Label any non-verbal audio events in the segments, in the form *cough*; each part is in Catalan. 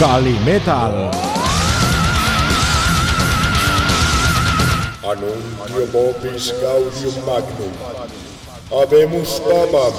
Kali Metal. Anuntium opis gaudium magnum. Habemus babam.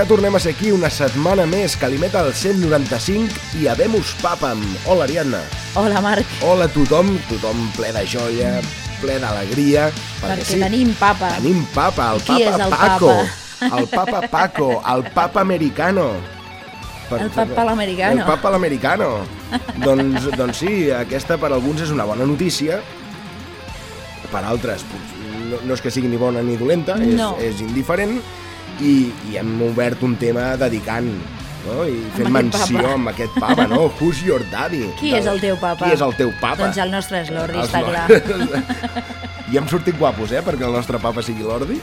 Ja tornem a ser aquí una setmana més, Calimeta al 195 i Habemus Papam. Hola, Ariadna. Hola, Marc, Hola a tothom, tothom ple de joia, ple d'alegria. perquè tenim papa. Tenim papa, el Qui papa el Paco. papa? El papa Paco, el papa americano. Per- El papa l'americano. El papa l'americano. doncs, doncs sí, aquesta per alguns és una bona notícia, per altres no, no és que sigui ni bona ni dolenta, és, No. és indiferent, i, i hem obert un tema dedicant no? i fent aquest menció papa. amb aquest papa, no? *laughs* Who's your daddy? Qui és el teu papa? Qui és el teu papa? Doncs el nostre és l'Ordi, Els està clar. *laughs* I hem sortit guapos, eh?, perquè el nostre papa sigui l'Ordi.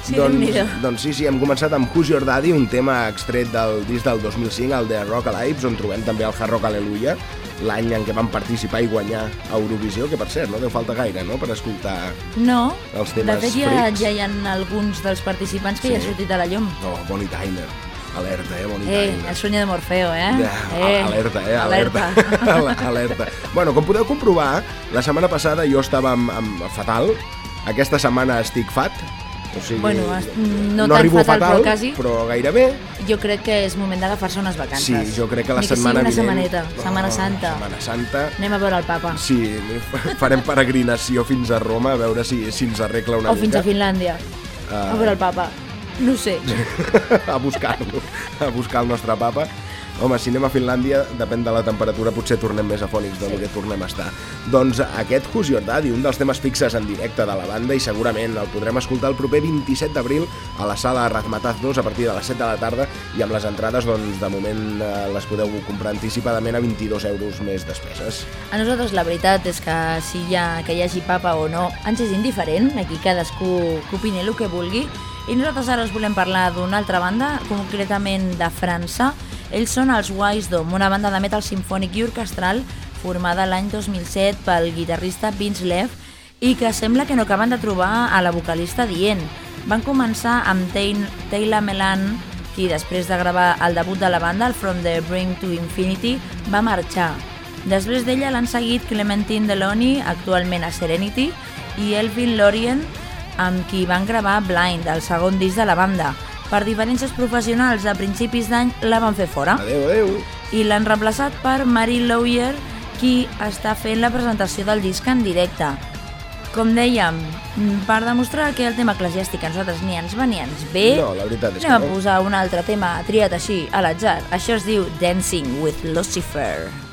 Sí, doncs, doncs sí, sí, hem començat amb Who's Your Daddy, un tema extret del disc del 2005, el de Rock Alive, on trobem també el Hard Rock Aleluia, l'any en què vam participar i guanyar a Eurovisió, que per cert, no deu falta gaire, no?, per escoltar... No, Els de temes fet ja, ja hi ha alguns dels participants que Sí. ja han sortit a la llum. No, Bonnie Tyler. Alerta, eh, Bonnie Eh, Tyler. el sueño de Morfeo, eh? Eh alerta, eh? Alerta. Alerta. *laughs* alerta. Bueno, com podeu comprovar, la setmana passada jo estava amb, amb fatal, aquesta setmana estic fat, o sigui, Bueno, no no tan arribo fatal, fatal, però quasi. però gairebé. Jo crec que és moment d'agafar-se unes vacances. Sí, jo crec que la Ni setmana que sigui una vinent... setmaneta, Setmana Santa. Setmana Santa. Anem a veure el papa. Sí, farem peregrinació fins a Roma a veure si, si ens arregla una O mica. fins a Finlàndia. Ah. A veure el papa. No sé. *laughs* a buscar-lo, a buscar el nostre papa. Home, si anem a Finlàndia, depèn de la temperatura, potser tornem més afònics del que tornem a estar. Doncs aquest Who's Your Daddy, un dels temes fixes en directe de la banda i segurament el podrem escoltar el proper 27 d'abril a la sala Razmataz 2 a partir de les 7 de la tarda i amb les entrades, doncs, de moment eh, les podeu comprar anticipadament a 22 euros més despeses. A nosaltres la veritat és que si hi ha, que hi hagi papa o no, ens és indiferent, aquí cadascú que opini el que vulgui, i nosaltres ara us volem parlar d'una altra banda, concretament de França. Ells són els Wise Dome, una banda de metal sinfònic i orquestral formada l'any 2007 pel guitarrista Vince Lev i que sembla que no acaben de trobar a la vocalista dient. Van començar amb Taylor Melan, qui després de gravar el debut de la banda, el From the Brink to Infinity, va marxar. Després d'ella l'han seguit Clementine Delony, actualment a Serenity, i Elvin Lorien, amb qui van gravar Blind, el segon disc de la banda. Per diferències professionals a principis d'any la van fer fora Adeu, adeu! i l'han reemplaçat per Marie Lawyer, qui està fent la presentació del disc en directe. Com dèiem, mm, per demostrar que el tema eclesiàstic a nosaltres ni ens va ni ens ve, No, la veritat és que anem a no. posar un altre tema triat així, a l'atzar. Això es diu Dancing with Lucifer.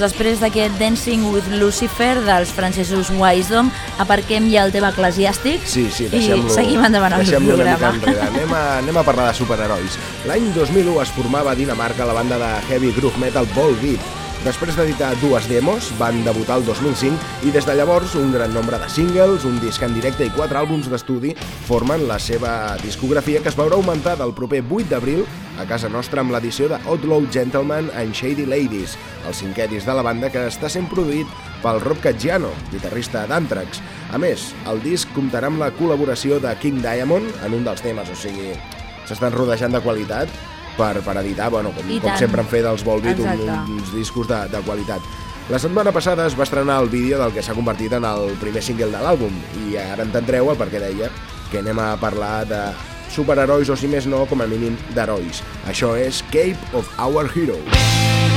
Doncs després d'aquest Dancing with Lucifer dels francesos Wisdom, aparquem ja el tema eclesiàstic Sí, sí, i seguim endavant amb el programa. Anem a, anem a parlar de superherois. L'any 2001 es formava a Dinamarca la banda de heavy groove metal Volbeat. Després d'editar dues demos, van debutar el 2005 i des de llavors un gran nombre de singles, un disc en directe i quatre àlbums d'estudi formen la seva discografia que es veurà augmentada el proper 8 d'abril a casa nostra amb l'edició de Outlaw Gentlemen and Shady Ladies, el cinquè disc de la banda que està sent produït pel Rob Caggiano, guitarrista d'Anthrax. A més, el disc comptarà amb la col·laboració de King Diamond en un dels temes, o sigui, s'estan rodejant de qualitat per, per editar, bueno, com, com sempre han fet els Volbeat, un, uns discos de, de qualitat. La setmana passada es va estrenar el vídeo del que s'ha convertit en el primer single de l'àlbum i ara entendreu el perquè deia que anem a parlar de superherois o si més no, com a mínim d'herois. Això és Cape of Our Heroes.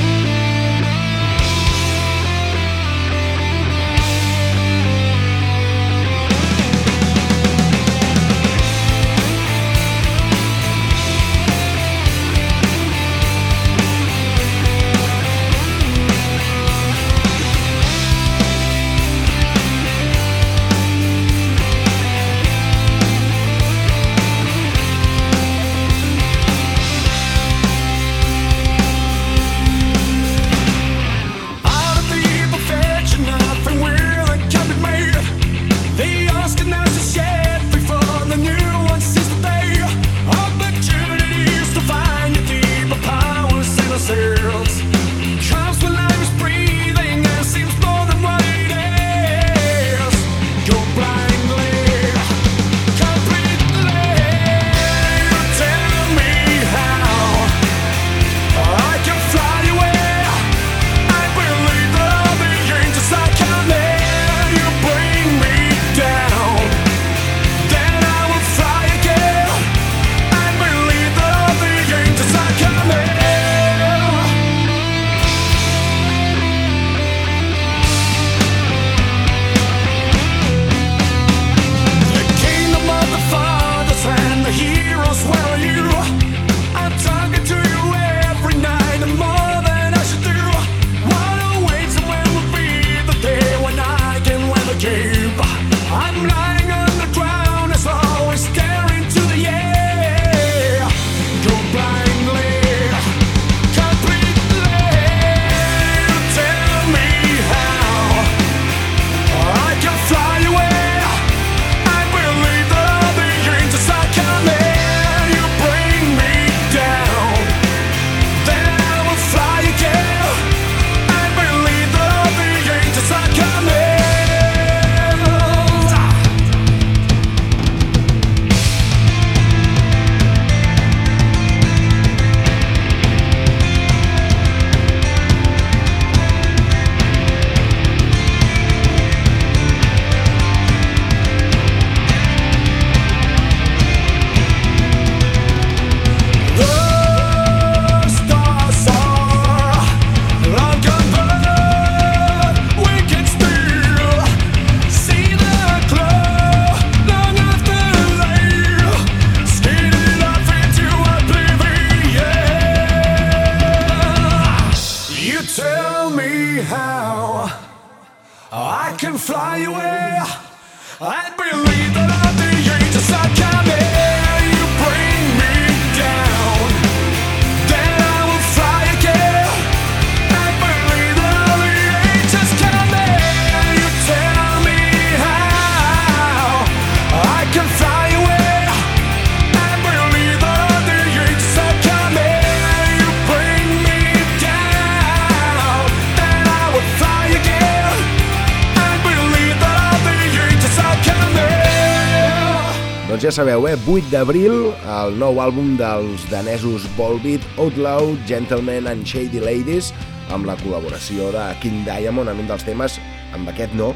Sabeu, eh? 8 d'abril, el nou àlbum dels danesos Volbeat, Outlaw, Gentlemen and Shady Ladies, amb la col·laboració de King Diamond en un dels temes, amb aquest no,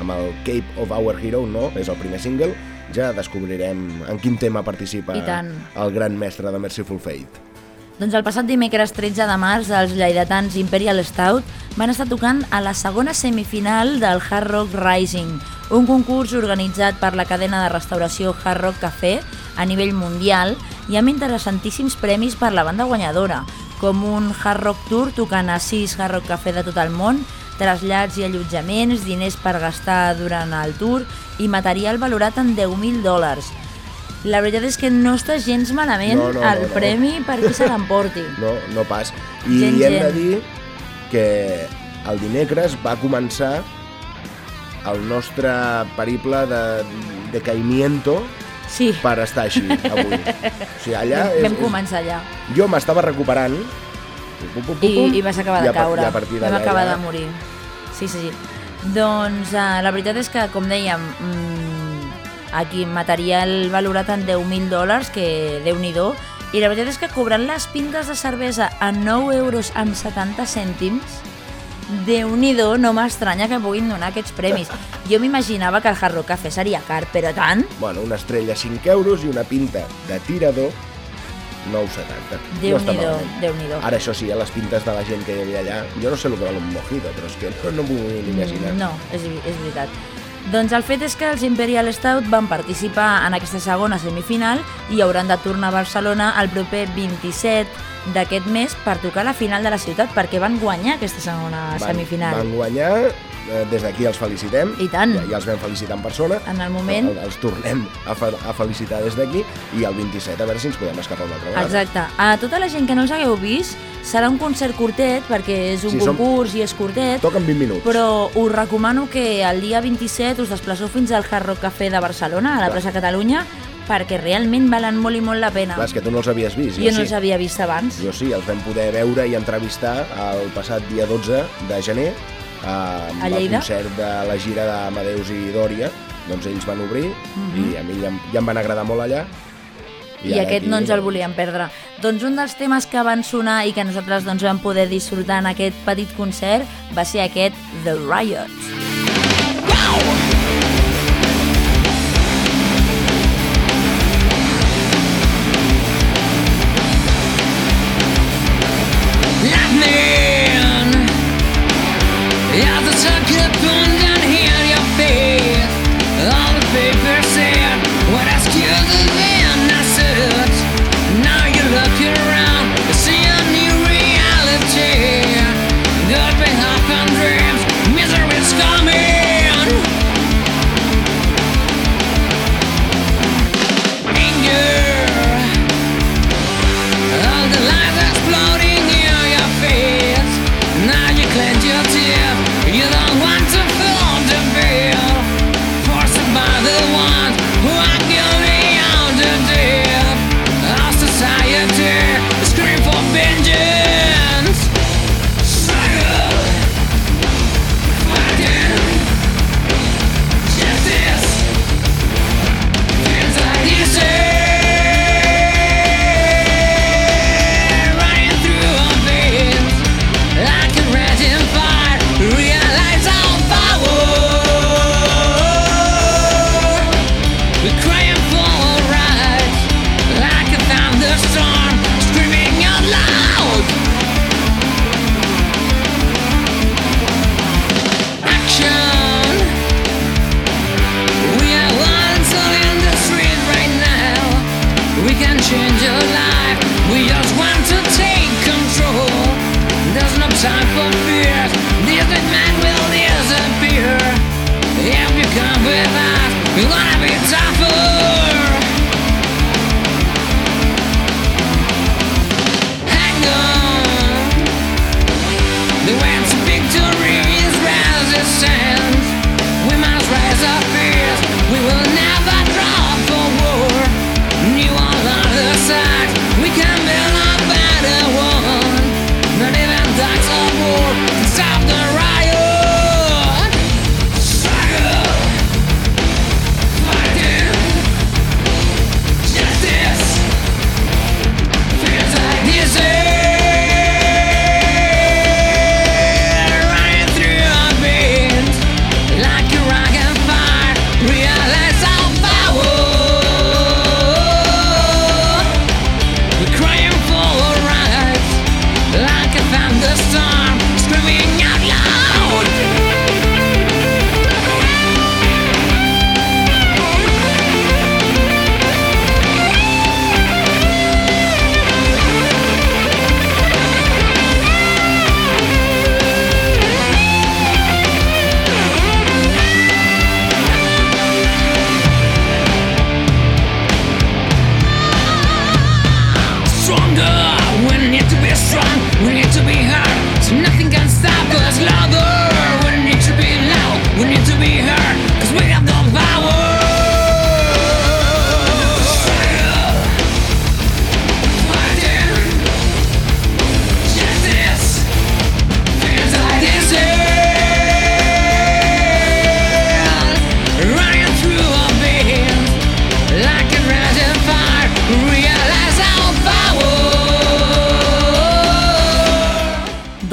amb el Cape of Our Hero, no, és el primer single, ja descobrirem en quin tema participa el gran mestre de Merciful Fate. Doncs el passat dimecres 13 de març, els lleidatans Imperial Stout van estar tocant a la segona semifinal del Hard Rock Rising, un concurs organitzat per la cadena de restauració Hard Rock Café a nivell mundial i amb interessantíssims premis per la banda guanyadora. com un Hard Rock Tour tocant a sis Hard Rock Café de tot el món, trasllats i allotjaments, diners per gastar durant el tour i material valorat en 10.000 dòlars. La veritat és que no està gens malament No, no, el no, no. premi per qui se l'emporti. *laughs* No, no pas. I Gent, hem de gent. dir que el dimecres va començar el nostre periple de, de caimiento Sí, per estar així avui. *laughs* O sigui, allà és, vam és, començar allà. jo m'estava recuperant pum, pum, pum, I, i vas acabar i de caure. I a partir Vam acabar de morir. Sí, sí, sí. Doncs uh, la veritat és que, com dèiem, mm, aquí material valorat en 10.000 dòlars, que déu nhi i la veritat és que cobrant les pintes de cervesa a 9 euros amb 70 cèntims, déu nhi no m'estranya que puguin donar aquests premis. Jo m'imaginava que el Hard Rock Café seria car, però tant, Bueno, una estrella 5 euros i una pinta de tirador 9,70. déu no nhi déu nhi Ara, això sí, a les pintes de la gent que hi havia allà, jo no sé el que val un mojito, però és que no, no m'ho vull imaginar. No, és, és veritat. Doncs el fet és que els Imperial Stout van participar en aquesta segona semifinal i hauran de tornar a Barcelona el proper 27 d'aquest mes per tocar la final de la ciutat perquè van guanyar aquesta segona van, semifinal. Van guanyar, eh, des d'aquí els felicitem. I tant. Ja, ja els vam felicitar en persona. En el moment. El, els tornem a, fe, a felicitar des d'aquí i el 27 a veure si ens podem escapar una altra vegada. Exacte. A tota la gent que no els hagueu vist, serà un concert curtet perquè és un Sí, som- concurs i és curtet, Toquen 20 minuts. però us recomano que el dia 27 us desplaceu fins al Hard Rock Cafè de Barcelona, a la Clar. plaça Catalunya, perquè realment valen molt i molt la pena. Clar, és que tu no els havies vist. Jo no sí. els havia vist abans. Jo sí, els vam poder veure i entrevistar el passat dia 12 de gener a, A Lleida. concert de la gira d'Amadeus i Dòria. Doncs ells van obrir i a mi ja, ja em van agradar molt allà. I, ara aquest aquí, no ens el volíem perdre. Doncs un dels temes que van sonar i que nosaltres doncs, vam poder disfrutar en aquest petit concert va ser aquest The Riot. Lightning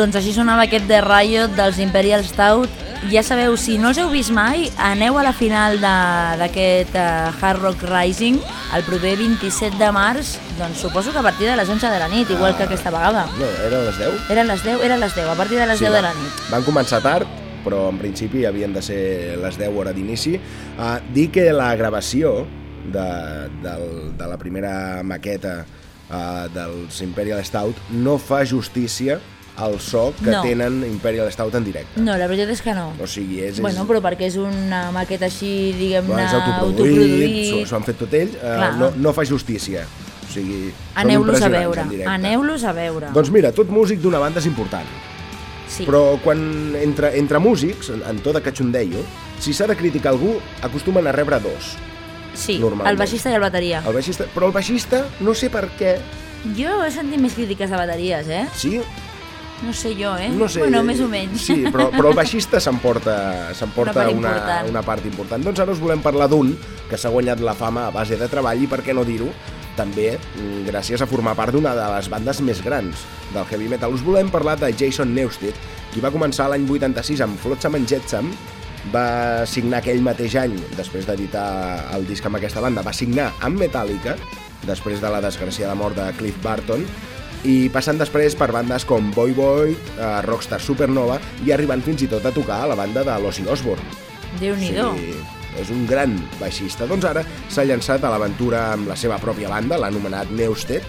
Doncs així sonava aquest de Riot dels Imperial Stout. Ja sabeu, si no els heu vist mai, aneu a la final de- d'aquest uh, Hard Rock Rising el proper 27 de març, doncs suposo que a partir de les 11 de la nit, igual que aquesta vegada. No, era a les 10? Eren les 10, eren les 10, a partir de les 10 de la nit. Van començar tard, però en principi havien de ser les 10 hora d'inici. Uh, dir que la gravació de, del, de la primera maqueta uh, dels Imperial Stout no fa justícia al so que No. tenen Imperial Stout en directe. No, la veritat és que no. O sigui, és... Bueno, és... però perquè és una maqueta així, diguem-ne, Bueno, autoproduït, autoproduït. s'ho- han fet tot ell, uh, Clar. no, no fa justícia. O sigui, Aneu-los a veure, aneu-los a veure. Doncs mira, tot músic d'una banda és important. sí. Però quan entre, entre músics, en, en tot aquest xundeio, si s'ha de criticar algú, acostumen a rebre dos. sí, normalment. el baixista i el bateria. El baixista, però el baixista, no sé per què, Jo he sentit més crítiques de bateries, eh? sí, No sé jo, eh? no sé... Bueno, més o menys. Sí, però, però el *laughs* baixista s'emporta Una una, una part important. Doncs ara us volem parlar d'un que s'ha guanyat la fama a base de treball i, per què no dir-ho, també mm, gràcies a formar part d'una de les bandes més grans del heavy metal. Us volem parlar de Jason Newsted, qui va començar l'any 86 amb Flotsam and Jetsam, va signar aquell mateix any, després d'editar el disc amb aquesta banda, va signar amb Metallica, després de la desgraciada mort de Cliff Barton, i passant després per bandes com Boy Boy, eh, Rockstar Supernova i arribant fins i tot a tocar a la banda de l'Ozzy Osbourne. Déu-n'hi-do. és un gran baixista. Doncs ara s'ha llançat a l'aventura amb la seva pròpia banda, l'ha anomenat Newsted,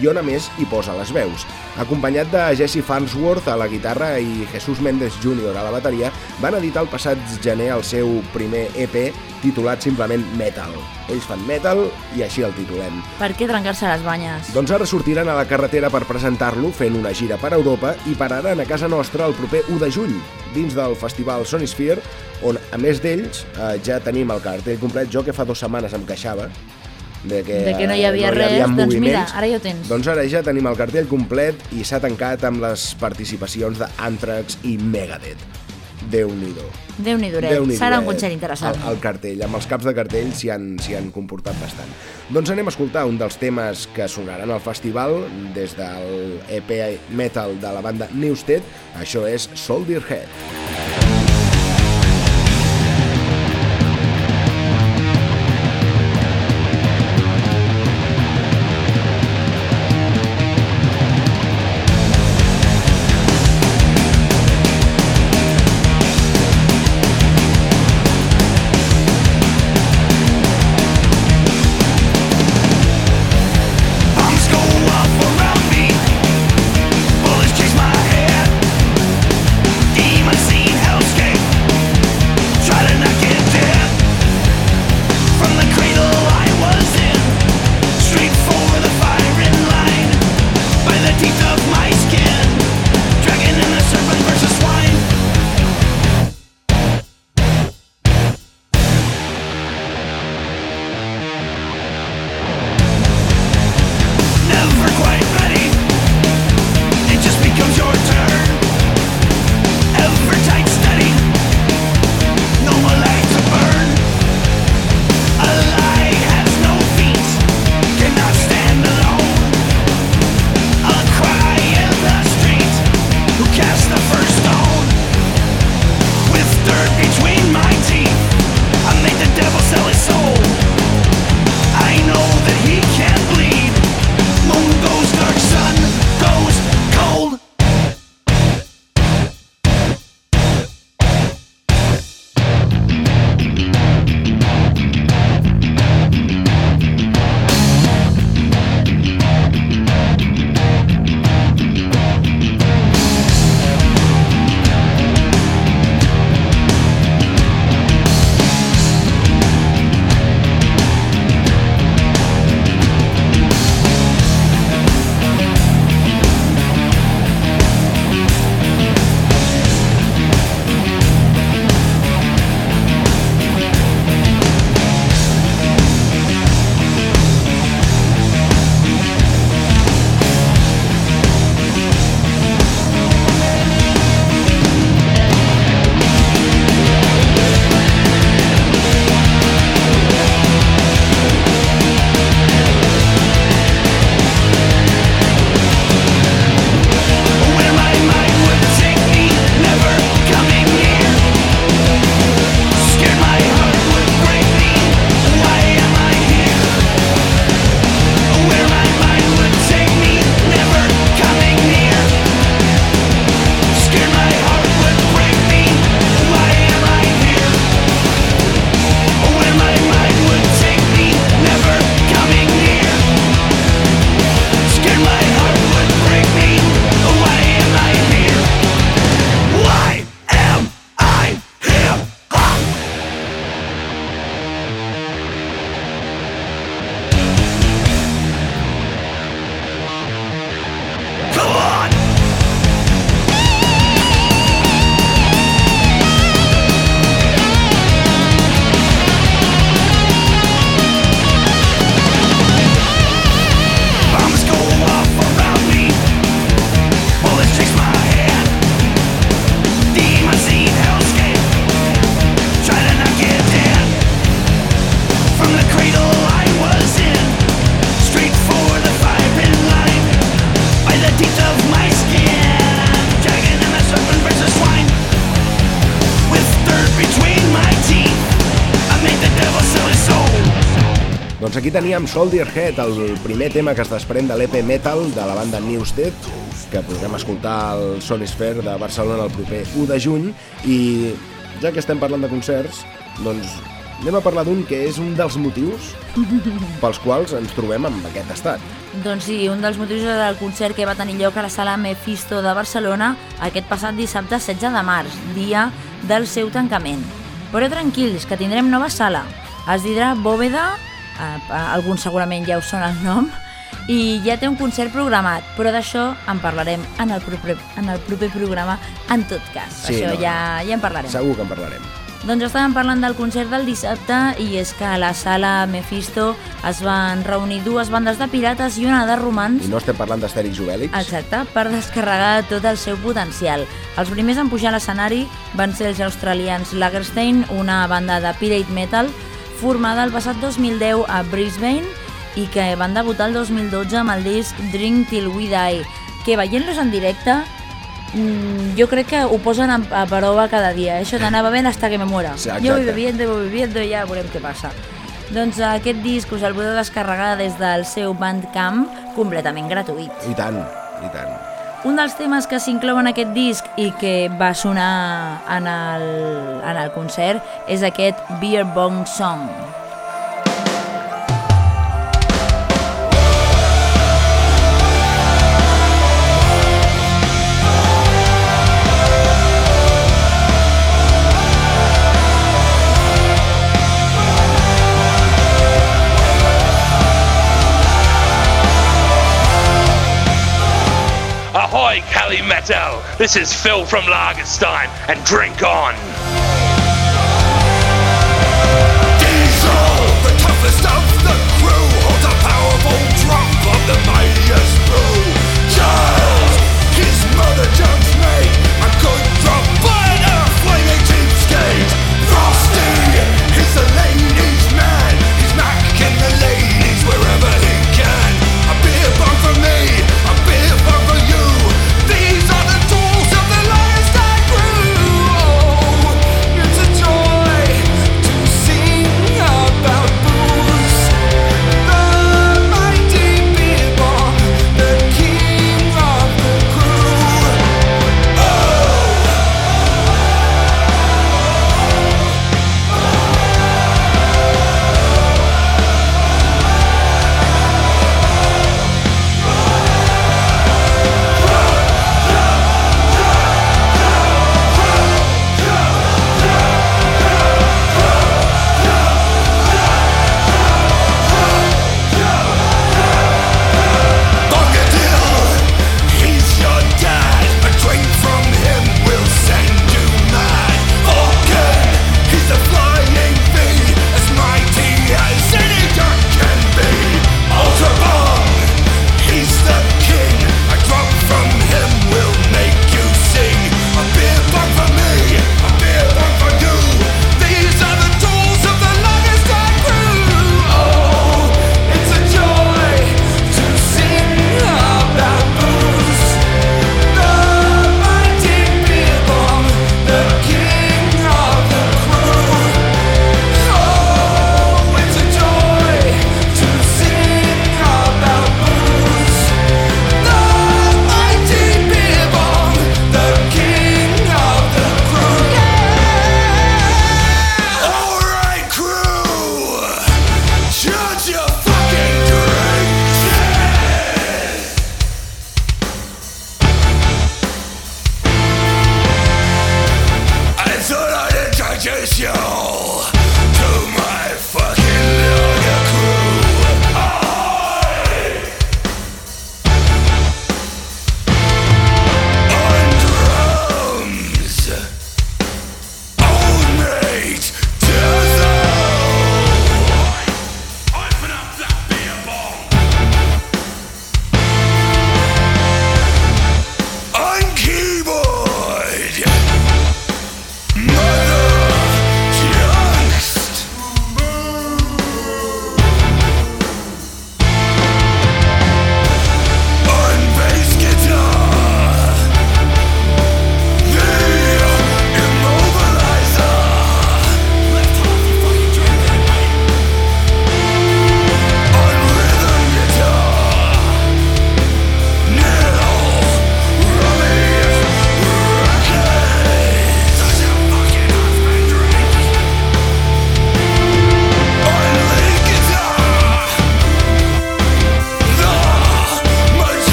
i on a més hi posa les veus. Acompanyat de Jesse Farnsworth a la guitarra i Jesús Méndez Jr. a la bateria, van editar el passat gener el seu primer EP titulat simplement Metal. Ells fan metal i així el titulem. Per què trencar-se les banyes? Doncs ara sortiran a la carretera per presentar-lo fent una gira per Europa i pararan a casa nostra el proper 1 de juny, dins del festival Sonisphere, on, a més d'ells, eh, ja tenim el cartell complet. Jo que fa dues setmanes em queixava de que, De que no hi havia eh, res, doncs mira, ara ja ho tens. Doncs ara ja tenim el cartell complet i s'ha tancat amb les participacions d'Anthrax i Megadeth. Déu-n'hi-do. Déu-n'hi-do, Déu-n'hi-do, serà un eh? concert interessant. El, el cartell, amb els caps de cartell s'hi han, han comportat bastant. Doncs anem a escoltar un dels temes que sonaran al festival des del EP metal de la banda Newsted. Això és Soldier Head. Bombs Teníem Soldier Head, el primer tema que es desprèn de l'EP Metal de la banda Newsted, que podrem escoltar al Sonisphere de Barcelona el proper 1 de juny, i ja que estem parlant de concerts, doncs anem a parlar d'un que és un dels motius pels quals ens trobem en aquest estat. Doncs sí, un dels motius era el concert que va tenir lloc a la sala Mephisto de Barcelona aquest passat dissabte 16 de març, dia del seu tancament. Però tranquils, que tindrem nova sala. Es dirà Bòveda, alguns segurament ja us sona el nom, i ja té un concert programat, però d'això en parlarem en el proper, en el proper programa en tot cas. Sí, això no. ja, ja en parlarem. Segur que en parlarem. Doncs estàvem parlant del concert del dissabte i és que a la sala Mephisto es van reunir dues bandes de pirates i una de romans I no estem parlant d'Astèrix Obèlix? Exacte, per descarregar tot el seu potencial. Els primers en pujar a l'escenari van ser els australians Lagerstein, una banda de pirate metal formada el passat 2010 a Brisbane i que van debutar el 2012 amb el disc Drink Till We Die, que veient-los en directe mm, jo crec que ho posen a, a prova cada dia. Això d'anar bevent hasta que me muera. Sí, jo voy bebiendo, voy bebiendo i ja veurem què passa. Doncs aquest disc us el podeu descarregar des del seu Bandcamp completament gratuït. I tant, i tant. Un dels temes que s'inclou en aquest disc i que va sonar en el, en el concert és aquest Beer Bong Song. Ahoy, Metal! This is Phil from Lagerstein, and drink on! Diesel, the toughest of the crew, holds a powerful drop of the mightiest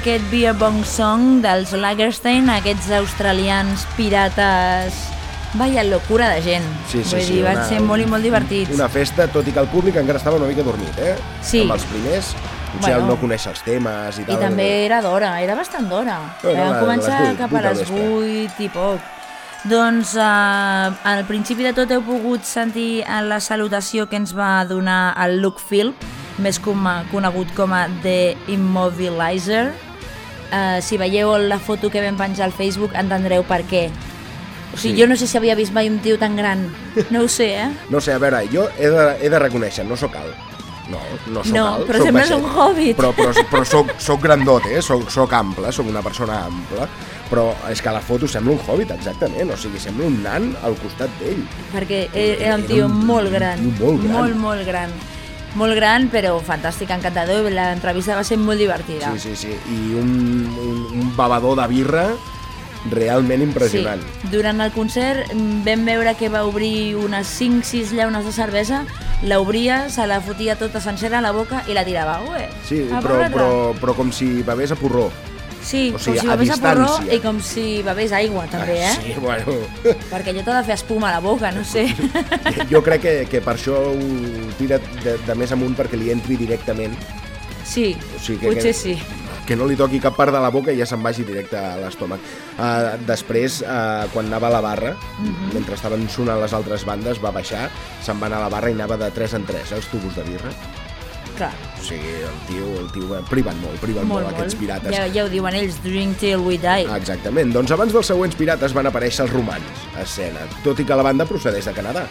aquest Beer Bong Song dels Lagerstein, aquests australians pirates... Vaya locura de gent. Sí, sí, Vull sí, dir, van una- ser molt i molt divertits. Una festa, tot i que el públic encara estava una mica dormit, eh? Sí. Amb els primers, potser Bueno. el no conèixer els temes i I tal. també era d'hora, era bastant d'hora. Bueno, Vam a començar les vuit, cap vuit a les vespre. 8 i poc. Doncs eh, al principi de tot heu pogut sentir en la salutació que ens va donar el Luke Phil, més com a, conegut com a The Immobilizer. Eh, si veieu la foto que vam penjar al Facebook entendreu per què. O sigui, Sí. jo no sé si havia vist mai un tio tan gran. No ho sé, eh? No sé, a veure, jo he de, he de reconèixer, no sóc alt. No, no sóc No, alt. però sóc sembles baixet. un hobbit. Però, però, però soc, soc grandot, eh? Soc, soc ample, soc una persona ampla. Però és que a la foto sembla un hobbit, exactament. O sigui, sembla un nan al costat d'ell. perquè era un tio Era un- molt gran, un molt gran. molt, molt gran. Molt gran, però fantàstic, encantador, i l'entrevista va ser molt divertida. Sí, sí, sí. I un, un, un bebedor de birra realment impressionant. Sí. Durant el concert mm, vam veure que va obrir unes 5-6 llaunes de cervesa, l'obria, se la fotia tota sencera a la boca i la tirava. Ué, Sí, però, però, però com si bevés a porró. Sí, o sigui, com si a bevés a porró distància. i com si bevés aigua, també, Ah, eh? Sí, bueno... *laughs* Perquè allò t'ha de fer espuma a la boca, no sé. *laughs* jo crec que, que per això ho tira de, de més amunt perquè li entri directament. Sí, O sigui que, potser que, sí. Que no li toqui cap part de la boca i ja se'n vagi directe a l'estómac. Uh, després, uh, quan anava a la barra, Mhm. mentre estaven sonant les altres bandes, va baixar, se'n va anar a la barra i anava de 3 en 3, eh, els tubos de birra. Clar, O sigui, el tio, el tio priven molt, priven molt, molt, aquests pirates. Ja, ja ho diuen ells, drink till we die. Exactament. Doncs abans dels següents pirates van aparèixer els romans a escena, tot i que la banda procedeix de Canadà.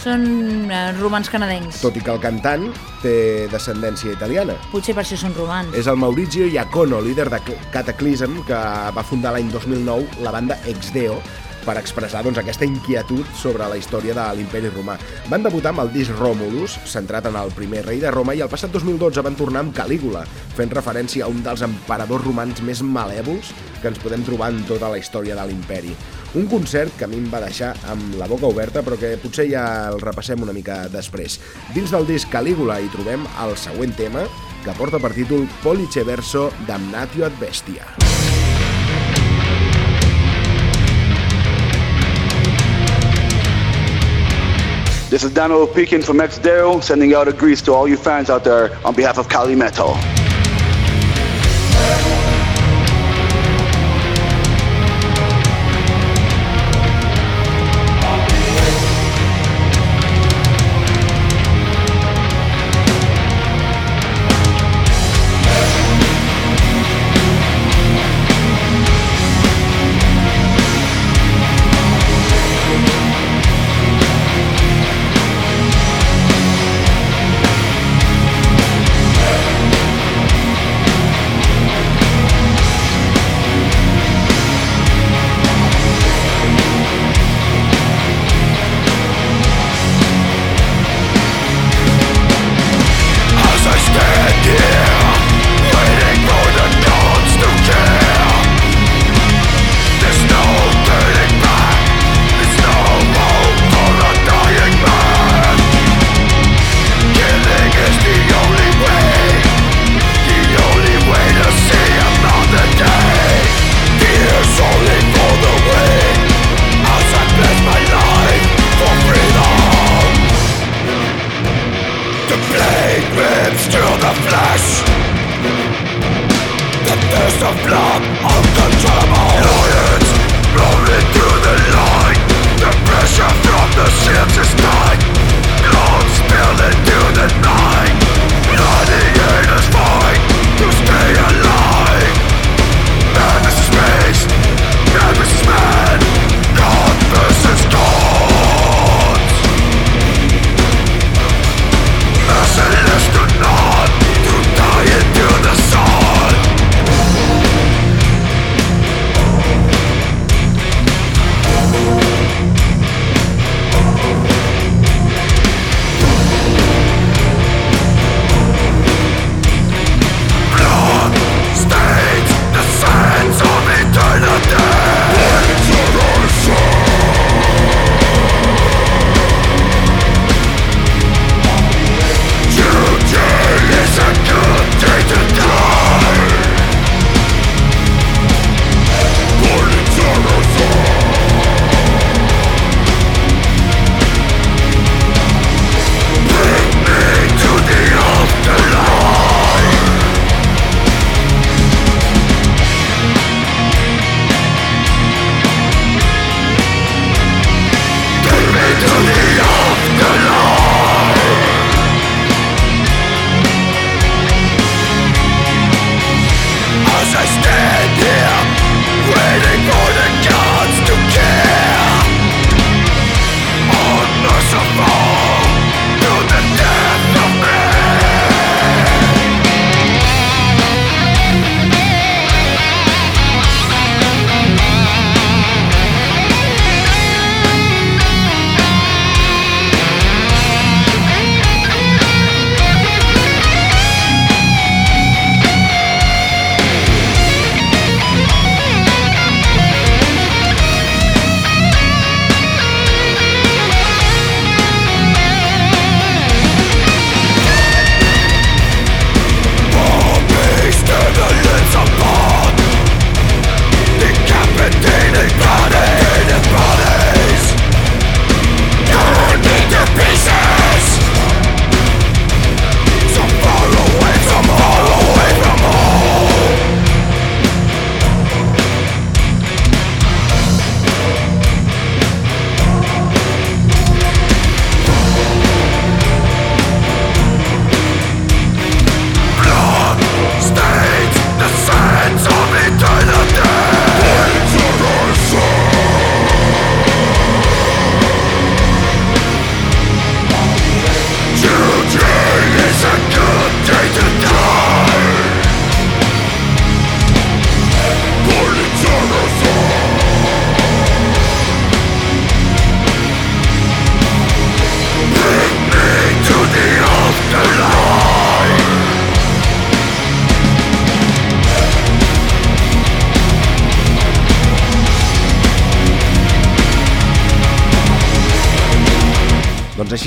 Són eh, romans canadencs. Tot i que el cantant té descendència italiana. Potser per això són romans. És el Maurizio Iacono, líder de Cataclysm, que va fundar l'any 2009 la banda Exdeo per expressar doncs, aquesta inquietud sobre la història de l'imperi romà. Van debutar amb el disc Romulus, centrat en el primer rei de Roma, i el passat 2012 van tornar amb Calígula, fent referència a un dels emperadors romans més malèvols que ens podem trobar en tota la història de l'imperi. Un concert que a mi em va deixar amb la boca oberta, però que potser ja el repassem una mica després. Dins del disc Calígula hi trobem el següent tema, que porta per títol Police Verso Damnatio ad Bestia. This is Daniel Pekin from Xdeo, sending out a grease to all you fans out there on behalf of Cali Metal. up.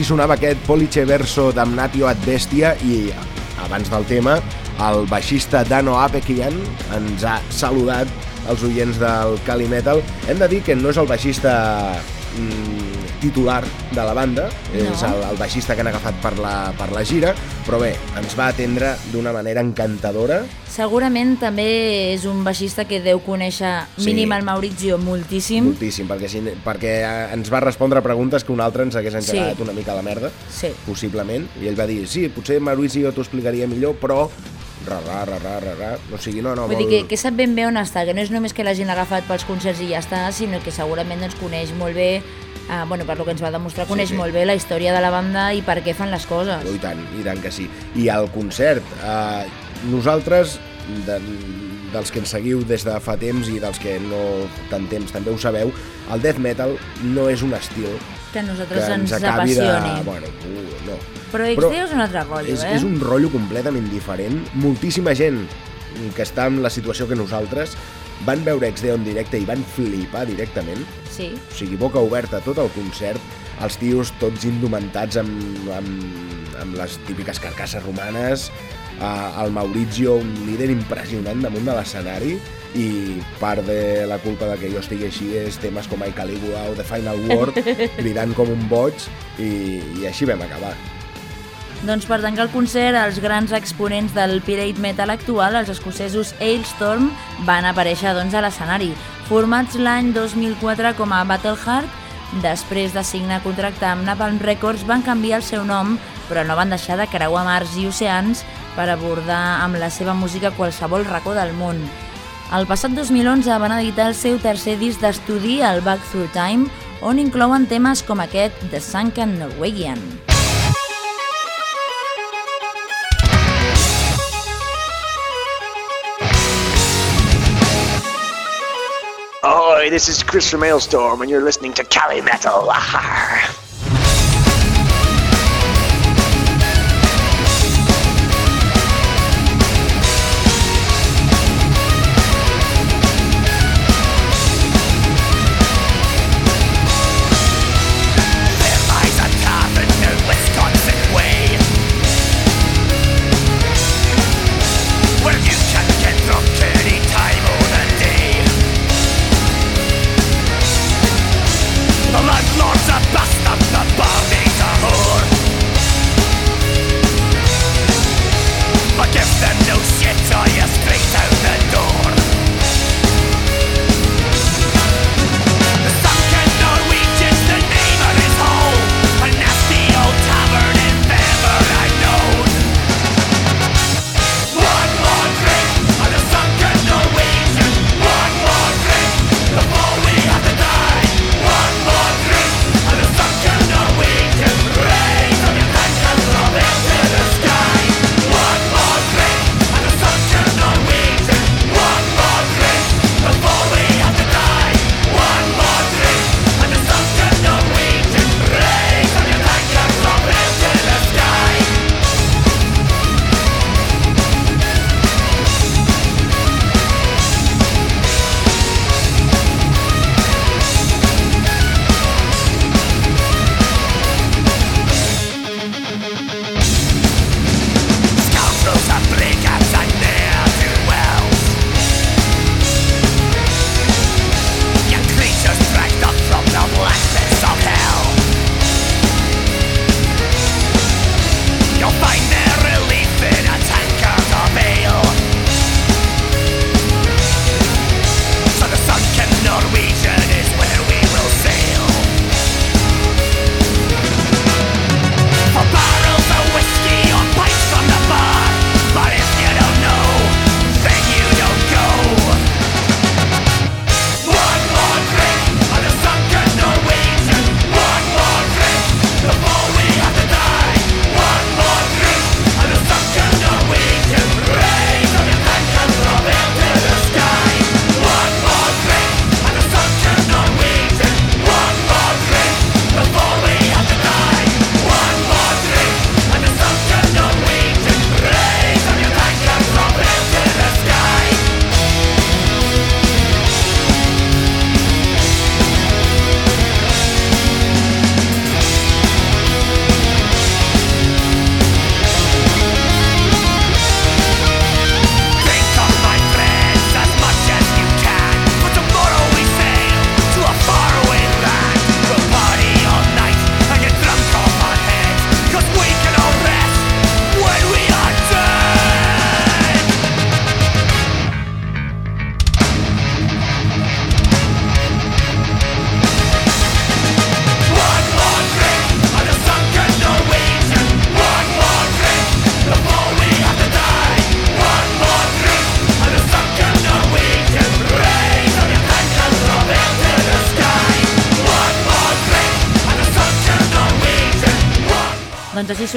Sonava aquest Police Verso Damnatio ad Bestia i abans del tema el baixista Dano Apekian ens ha saludat els oients del Cali Metal. Hem de dir que no és el baixista mm, titular de la banda, no. és el, el baixista que han agafat per la, per la gira, però bé, ens va atendre d'una manera encantadora. Segurament també és un baixista que deu conèixer Sí. mínim el Maurizio moltíssim. Moltíssim, perquè, si, perquè ens va respondre a preguntes que un altre ens hagués engegat Sí. una mica a la merda, Sí. possiblement, i ell va dir, sí, potser Mauricio t'ho explicaria millor, però ra, ra, ra, ra, ra, o sigui, no, no, Vull vol... dir que, que sap ben bé on està, que no és només que l'hagin agafat pels concerts i ja està, sinó que segurament doncs, coneix molt bé, eh, bueno, per lo que ens va demostrar, Sí, coneix sí. molt bé la història de la banda i per què fan les coses. Oh, I tant, i tant que sí. I al concert, eh, nosaltres, de, dels que ens seguiu des de fa temps i dels que no tant temps també ho sabeu, el death metal no és un estil Que a que nosaltres ens ens, acabi de... apassioni. Bueno, uh, no. Però XD és un altre rotllo, és, eh? és un rotllo completament diferent. Moltíssima gent que està en la situació que nosaltres van veure XD en directe i van flipar directament. Sí. O sigui, boca oberta tot el concert, els tios tots indumentats amb, amb, amb les típiques carcasses romanes, uh, el Maurizio, un líder impressionant damunt de l'escenari, i part de la culpa de que jo estigui així és temes com I Caligula o The Final Word, *laughs* cridant com un boig, i, i així vam acabar. Doncs per tancar el concert, els grans exponents del pirate metal actual, els escocesos Ailstorm, van aparèixer doncs, a l'escenari. Formats l'any 2004 com a Battleheart, després de signar contracte amb Napalm Records, van canviar el seu nom, però no van deixar de creuar mars i oceans per abordar amb la seva música qualsevol racó del món. El passat 2011 van editar el seu tercer disc d'estudi, el Back Through Time, on inclouen temes com aquest The Sunken Norwegian. Ahoy, this is Chris from Ailstorm, and you're listening to Cali Metal.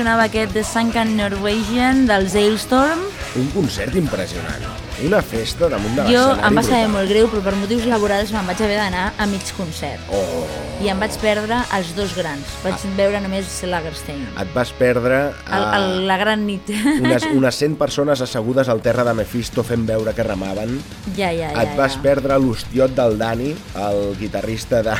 Sonava aquest The Sunken Norwegian dels Hailstorm. Un concert impressionant. Una festa damunt de Jo l'escenari em va saber molt greu, però per motius laborals me'n vaig haver d'anar a mig concert. Oh, I em vaig perdre els dos grans. Vaig veure només Lagerstein. et vas perdre El, a el, la gran nit. *laughs* unes, *laughs* unes 100 persones assegudes al terra de Mephisto fent veure que remaven. ja, ja, ja. Et vas ja. perdre l'hostiot del Dani, el guitarrista de,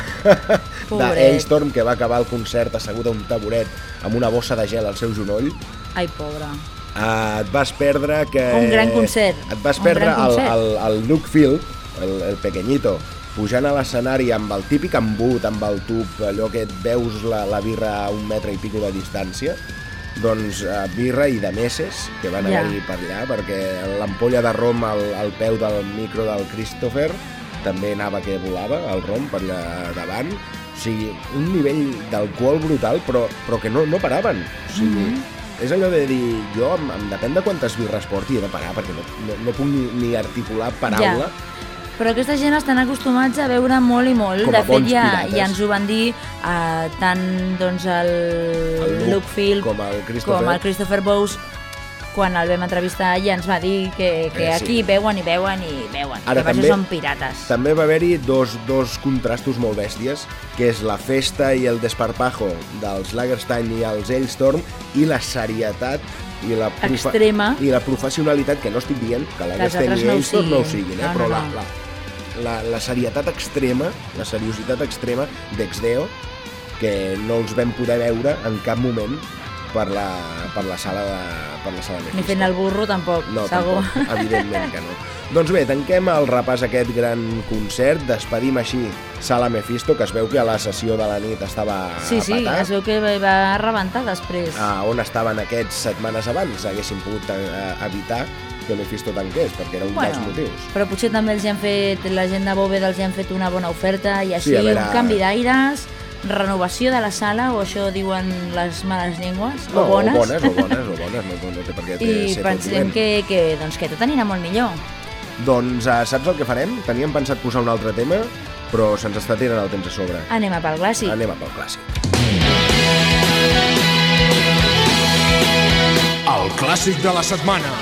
*laughs* de. Hailstorm, que va acabar el concert assegut a un taburet amb una bossa de gel al seu genoll. Ai, pobre. Uh, et vas perdre que... Un gran concert. Et vas Un perdre el, el, el Luke Field, el, el pequeñito, pujant a l'escenari amb el típic embut, amb el tub, allò que et veus la, la birra a un metre i pico de distància, doncs uh, birra i de meses que van Ja. haver-hi per allà, perquè l'ampolla de rom al, al peu del micro del Christopher també anava que volava, el rom, per allà davant. O sigui, un nivell d'alcohol brutal, però, però que no, no paraven. O sigui, mm -hmm. És allò de dir, jo, em, em depèn de quantes birres porti, he de parar, perquè no, no, no puc ni, ni articular paraula. Però aquesta gent estan acostumats a veure molt i molt. Com de fet, ja, pirates. ja ens ho van dir eh, tant doncs, el, El Luke Luke Field com el Christopher. com el Christopher Bowes quan el vam entrevistar ja ens va dir que, que Eh, sí. aquí veuen i veuen i veuen. Ara que també- són pirates. També va haver-hi dos, dos contrastos molt bèsties, que és la festa i el desparpajo dels Lagerstein i els Hailstorm i la serietat i la, Extrema. i la professionalitat, que no estic dient que Lagerstein altres i no ho Hailstorm no ho siguin. eh? No, però no, la, la, la, la serietat extrema, la seriositat extrema d'Exdeo, que no els vam poder veure en cap moment per la, per la sala de, per la sala de Ni fent el burro tampoc, No, segur. tampoc, evidentment que no. Doncs bé, tanquem el repàs aquest gran concert, despedim així Sala Mephisto, que es veu que a la sessió de la nit estava Sí, sí, a petar. es veu que va- rebentar després. A on estaven aquests setmanes abans, haguessin pogut eh, evitar que Mephisto tanqués, perquè era un Bueno, dels motius. Però potser també els han fet, la gent de Bóveda els han fet una bona oferta i així Sí, veure- un canvi d'aires, renovació de la sala, o això diuen les males llengües, No, o bones. o bones, o bones, o bones, no, no té per què *laughs* I ser tot pensem que, que, doncs, que tot anirà molt millor. Doncs eh, saps el que farem? Teníem pensat posar un altre tema, però se'ns està tirant el temps a sobre. Anem a pel clàssic. Anem a pel clàssic. El clàssic de la setmana.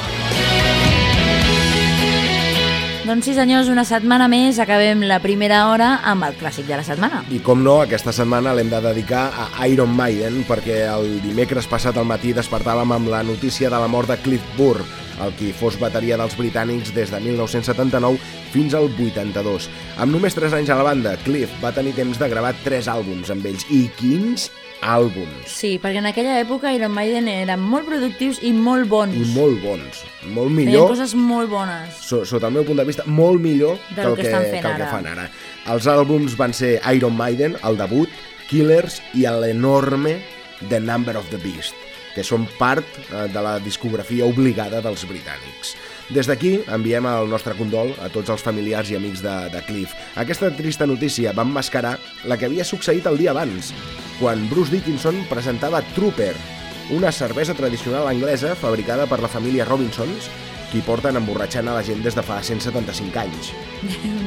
Doncs sí, senyors, una setmana més acabem la primera hora amb el clàssic de la setmana. I com no, aquesta setmana l'hem de dedicar a Iron Maiden perquè el dimecres passat al matí despertàvem amb la notícia de la mort de Cliff Burr, el qui fos bateria dels britànics des de 1979 fins al 82. Amb només 3 anys a la banda, Cliff va tenir temps de gravar 3 àlbums amb ells. I quins àlbums! Sí, perquè en aquella època Iron Maiden eren molt productius i molt bons. I molt bons. Molt Feien millor, coses molt bones. so, sota el meu punt de vista, molt millor que el que que, que, el que fan ara. Els àlbums van ser Iron Maiden, el debut, Killers i l'enorme The Number of the Beast, que són part eh, de la discografia obligada dels britànics. Des d'aquí enviem el nostre condol a tots els familiars i amics de, de Cliff. Aquesta trista notícia va emmascarar la que havia succeït el dia abans, quan Bruce Dickinson presentava Trooper, una cervesa tradicional anglesa fabricada per la família Robinsons, qui porten emborratxant a la gent des de fa 175 anys.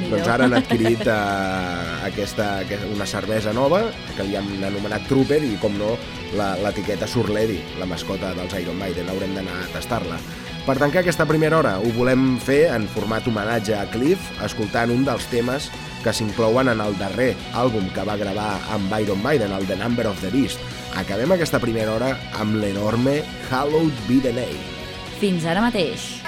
Doncs ara han adquirit eh, aquesta, una cervesa nova que li han anomenat Trooper i, com no, l'etiqueta Surlady, la mascota dels Iron Maiden. Haurem d'anar a tastar-la. Per tancar aquesta primera hora ho volem fer en format homenatge a Cliff, escoltant un dels temes que s'inclouen en el darrer àlbum que va gravar amb Iron Maiden, el The Number of the Beast. Acabem aquesta primera hora amb l'enorme Hallowed Be the Name. Fins ara mateix.